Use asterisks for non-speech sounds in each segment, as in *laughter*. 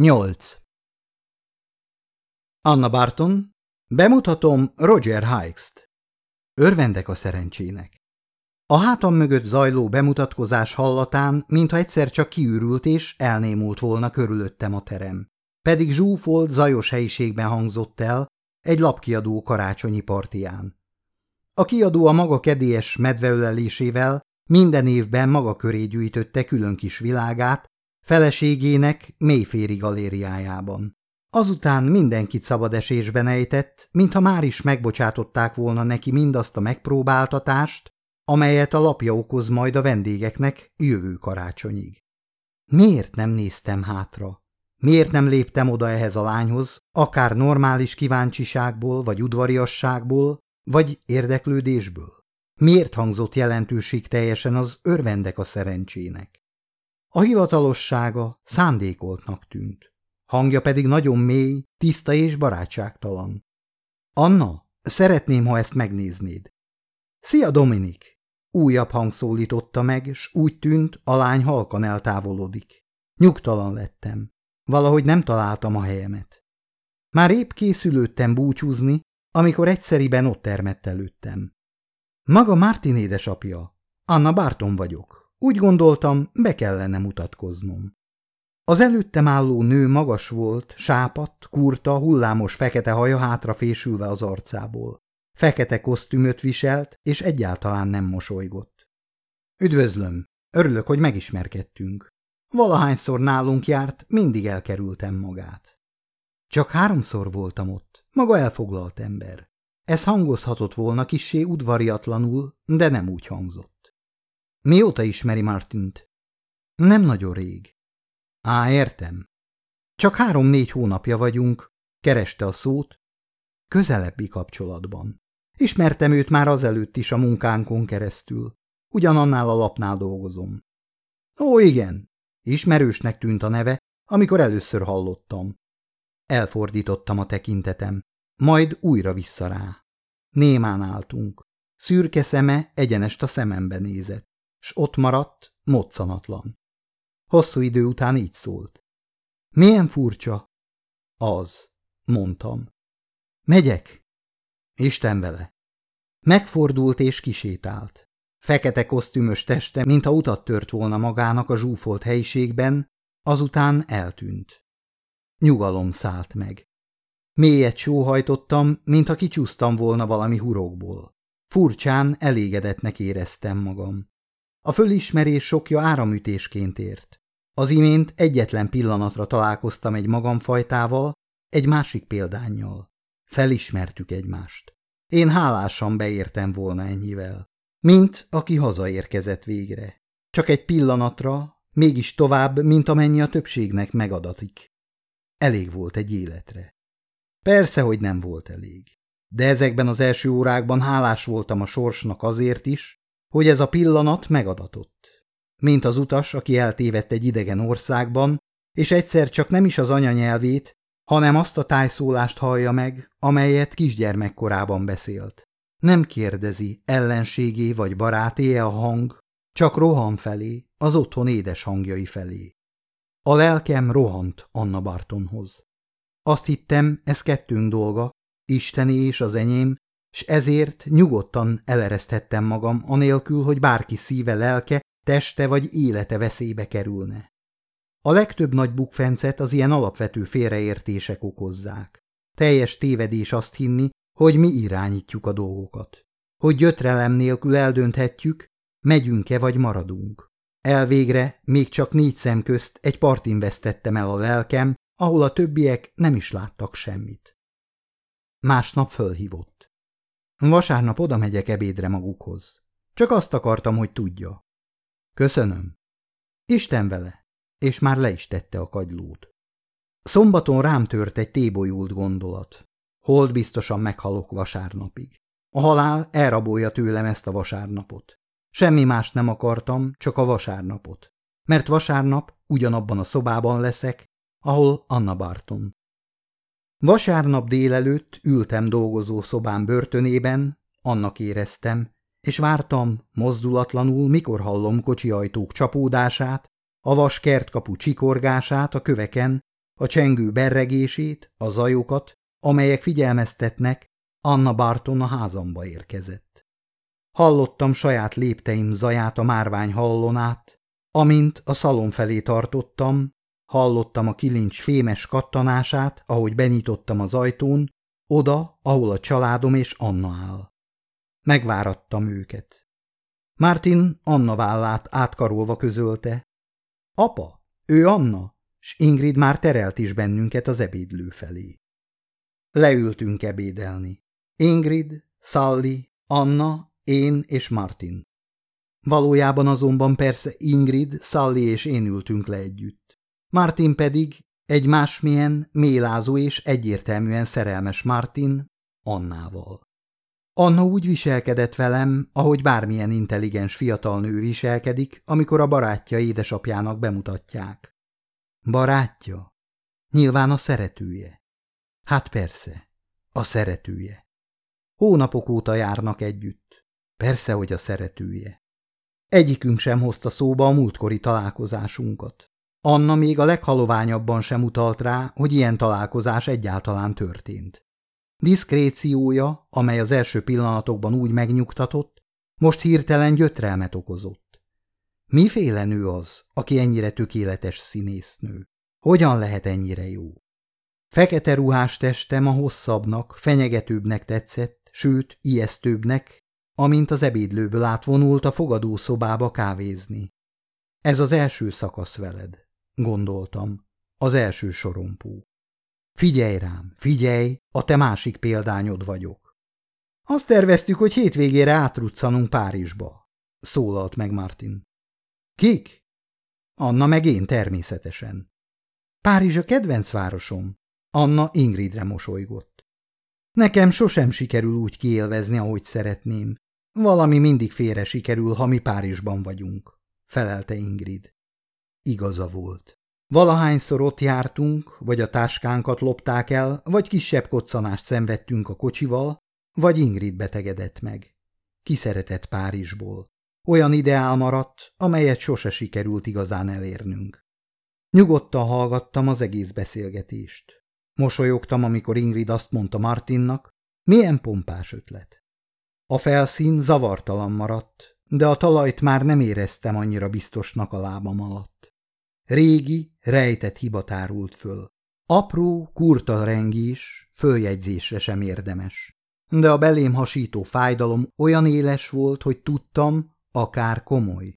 8. Anna Barton, bemutatom Roger Hikes-t. Örvendek a szerencsének. A hátam mögött zajló bemutatkozás hallatán, mintha egyszer csak kiürült és elnémult volna körülöttem a terem. Pedig zsúfolt, zajos helyiségben hangzott el egy lapkiadó karácsonyi partiján. A kiadó a maga kedélyes medveölelésével minden évben maga köré gyűjtötte külön kis világát, feleségének mélyféri galériájában. Azután mindenkit szabad esésben ejtett, mintha már is megbocsátották volna neki mindazt a megpróbáltatást, amelyet a lapja okoz majd a vendégeknek jövő karácsonyig. Miért nem néztem hátra? Miért nem léptem oda ehhez a lányhoz, akár normális kíváncsiságból, vagy udvariasságból, vagy érdeklődésből? Miért hangzott jelentőség teljesen az örvendek a szerencsének? A hivatalossága szándékoltnak tűnt, hangja pedig nagyon mély, tiszta és barátságtalan. Anna, szeretném, ha ezt megnéznéd. Szia, Dominik! Újabb hang szólította meg, s úgy tűnt, a lány halkan eltávolodik. Nyugtalan lettem. Valahogy nem találtam a helyemet. Már épp készülődtem búcsúzni, amikor egyszeriben ott termett előttem. Maga Martin édesapja. Anna Barton vagyok. Úgy gondoltam, be kellene mutatkoznom. Az előttem álló nő magas volt, sápadt, kurta, hullámos fekete haja hátra fésülve az arcából. Fekete kosztümöt viselt, és egyáltalán nem mosolygott. Üdvözlöm! Örülök, hogy megismerkedtünk. Valahányszor nálunk járt, mindig elkerültem magát. Csak háromszor voltam ott, maga elfoglalt ember. Ez hangozhatott volna kissé udvariatlanul, de nem úgy hangzott. Mióta ismeri Martint? Nem nagyon rég. Á, értem. Csak három-négy hónapja vagyunk, kereste a szót, közelebbi kapcsolatban. Ismertem őt már azelőtt is a munkánkon keresztül. Ugyanannál a lapnál dolgozom. Ó, igen, ismerősnek tűnt a neve, amikor először hallottam. Elfordítottam a tekintetem, majd újra vissza rá. Némán álltunk. Szürke szeme egyenest a szemembe nézett s ott maradt, moccanatlan. Hosszú idő után így szólt. Milyen furcsa? Az, mondtam. Megyek? Isten vele. Megfordult és kisétált. Fekete kosztümös teste, mintha utat tört volna magának a zsúfolt helyiségben, azután eltűnt. Nyugalom szállt meg. Mélyet sóhajtottam, mintha kicsúsztam volna valami hurokból. Furcsán elégedetnek éreztem magam. A fölismerés sokja áramütésként ért. Az imént egyetlen pillanatra találkoztam egy magamfajtával, egy másik példányjal. Felismertük egymást. Én hálásan beértem volna ennyivel. Mint aki hazaérkezett végre. Csak egy pillanatra, mégis tovább, mint amennyi a többségnek megadatik. Elég volt egy életre. Persze, hogy nem volt elég. De ezekben az első órákban hálás voltam a sorsnak azért is, hogy ez a pillanat megadatott. Mint az utas, aki eltévedt egy idegen országban, és egyszer csak nem is az anyanyelvét, hanem azt a tájszólást hallja meg, amelyet kisgyermekkorában beszélt. Nem kérdezi, ellenségé vagy baráté a hang, csak rohan felé, az otthon édes hangjai felé. A lelkem rohant Anna Bartonhoz. Azt hittem, ez kettőnk dolga, Isteni és az enyém, s ezért nyugodtan elereszthettem magam, anélkül, hogy bárki szíve, lelke, teste vagy élete veszélybe kerülne. A legtöbb nagy bukfencet az ilyen alapvető félreértések okozzák. Teljes tévedés azt hinni, hogy mi irányítjuk a dolgokat. Hogy gyötrelem nélkül eldönthetjük, megyünk-e vagy maradunk. Elvégre még csak négy szem közt egy partin vesztettem el a lelkem, ahol a többiek nem is láttak semmit. Másnap fölhívott. Vasárnap oda megyek ebédre magukhoz. Csak azt akartam, hogy tudja. Köszönöm. Isten vele. És már le is tette a kagylót. Szombaton rám tört egy tébolyult gondolat. Hold biztosan meghalok vasárnapig. A halál elrabolja tőlem ezt a vasárnapot. Semmi más nem akartam, csak a vasárnapot. Mert vasárnap ugyanabban a szobában leszek, ahol Anna Barton. Vasárnap délelőtt ültem dolgozó szobám börtönében, annak éreztem, és vártam mozdulatlanul, mikor hallom kocsi ajtók csapódását, a vas kertkapu csikorgását a köveken, a csengő berregését, a zajokat, amelyek figyelmeztetnek, Anna Barton a házamba érkezett. Hallottam saját lépteim zaját a márvány hallon át, amint a szalon felé tartottam, hallottam a kilincs fémes kattanását, ahogy benyitottam az ajtón, oda, ahol a családom és Anna áll. Megvárattam őket. Martin Anna vállát átkarolva közölte. Apa, ő Anna, s Ingrid már terelt is bennünket az ebédlő felé. Leültünk ebédelni. Ingrid, Sally, Anna, én és Martin. Valójában azonban persze Ingrid, Sally és én ültünk le együtt. Martin pedig egy másmilyen, mélázó és egyértelműen szerelmes Martin Annával. Anna úgy viselkedett velem, ahogy bármilyen intelligens fiatal nő viselkedik, amikor a barátja édesapjának bemutatják. Barátja? Nyilván a szeretője. Hát persze, a szeretője. Hónapok óta járnak együtt. Persze, hogy a szeretője. Egyikünk sem hozta szóba a múltkori találkozásunkat. Anna még a leghaloványabban sem utalt rá, hogy ilyen találkozás egyáltalán történt. Diszkréciója, amely az első pillanatokban úgy megnyugtatott, most hirtelen gyötrelmet okozott. Miféle nő az, aki ennyire tökéletes színésznő? Hogyan lehet ennyire jó? Fekete ruhás testem a hosszabbnak, fenyegetőbbnek tetszett, sőt, ijesztőbbnek, amint az ebédlőből átvonult a fogadószobába kávézni. Ez az első szakasz veled, gondoltam, az első sorompó. Figyelj rám, figyelj, a te másik példányod vagyok. Azt terveztük, hogy hétvégére átruccanunk Párizsba, szólalt meg Martin. Kik? Anna meg én természetesen. Párizs a kedvenc városom. Anna Ingridre mosolygott. Nekem sosem sikerül úgy kiélvezni, ahogy szeretném. Valami mindig félre sikerül, ha mi Párizsban vagyunk, felelte Ingrid. Igaza volt. Valahányszor ott jártunk, vagy a táskánkat lopták el, vagy kisebb koccanást szenvedtünk a kocsival, vagy Ingrid betegedett meg. Kiszeretett Párizsból. Olyan ideál maradt, amelyet sose sikerült igazán elérnünk. Nyugodtan hallgattam az egész beszélgetést. Mosolyogtam, amikor Ingrid azt mondta Martinnak, milyen pompás ötlet. A felszín zavartalan maradt, de a talajt már nem éreztem annyira biztosnak a lábam alatt. Régi, rejtett hiba tárult föl. Apró, kurta rengés, följegyzésre sem érdemes. De a belém hasító fájdalom olyan éles volt, hogy tudtam, akár komoly.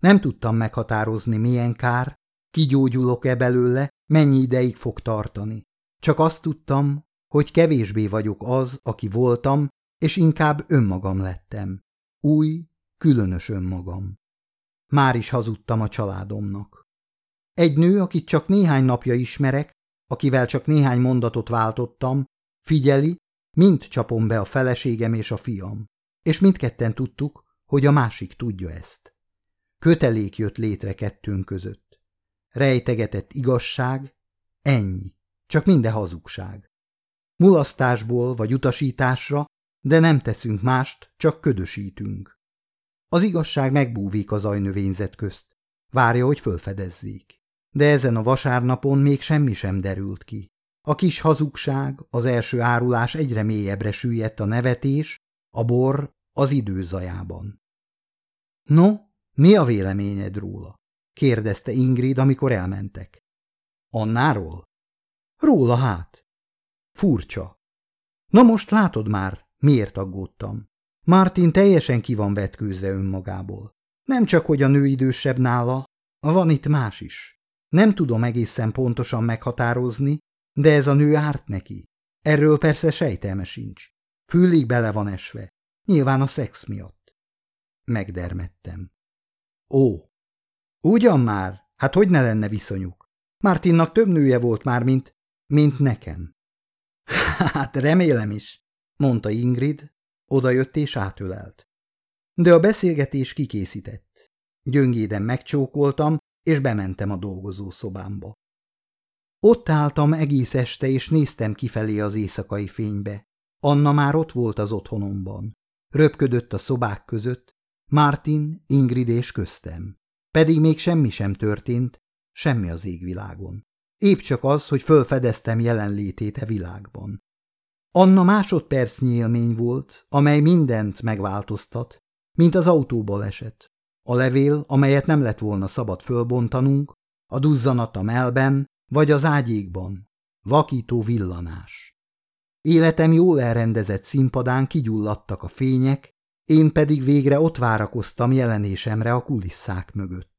Nem tudtam meghatározni, milyen kár, kigyógyulok-e belőle, mennyi ideig fog tartani. Csak azt tudtam, hogy kevésbé vagyok az, aki voltam, és inkább önmagam lettem. Új, különös önmagam. Már is hazudtam a családomnak. Egy nő, akit csak néhány napja ismerek, akivel csak néhány mondatot váltottam, figyeli, mind csapom be a feleségem és a fiam. És mindketten tudtuk, hogy a másik tudja ezt. Kötelék jött létre kettőnk között. Rejtegetett igazság, ennyi, csak minden hazugság. Mulasztásból vagy utasításra, de nem teszünk mást, csak ködösítünk. Az igazság megbúvik az ajnövényzet közt. Várja, hogy fölfedezzék de ezen a vasárnapon még semmi sem derült ki. A kis hazugság, az első árulás egyre mélyebbre süllyedt a nevetés, a bor az időzajában. No, mi a véleményed róla? kérdezte Ingrid, amikor elmentek. Annáról? Róla hát. Furcsa. Na most látod már, miért aggódtam. Martin teljesen ki van vetkőzve önmagából. Nem csak, hogy a nő idősebb nála, van itt más is. Nem tudom egészen pontosan meghatározni, de ez a nő árt neki. Erről persze sejtelme sincs. Fülig bele van esve. Nyilván a szex miatt. Megdermettem. Ó, ugyan már, hát hogy ne lenne viszonyuk? Martinnak több nője volt már, mint, mint nekem. *laughs* Hát remélem is, mondta Ingrid, odajött és átölelt. De a beszélgetés kikészített. Gyöngéden megcsókoltam, és bementem a dolgozószobámba. Ott álltam egész este, és néztem kifelé az éjszakai fénybe. Anna már ott volt az otthonomban. Röpködött a szobák között, Martin, Ingrid és köztem. Pedig még semmi sem történt, semmi az égvilágon. épp csak az, hogy fölfedeztem jelenlétét e világban. Anna másodpercnyi élmény volt, amely mindent megváltoztat, mint az autóból esett. A levél, amelyet nem lett volna szabad fölbontanunk, a duzzanat a melben, vagy az ágyékban. Vakító villanás. Életem jól elrendezett színpadán kigyulladtak a fények, én pedig végre ott várakoztam jelenésemre a kulisszák mögött.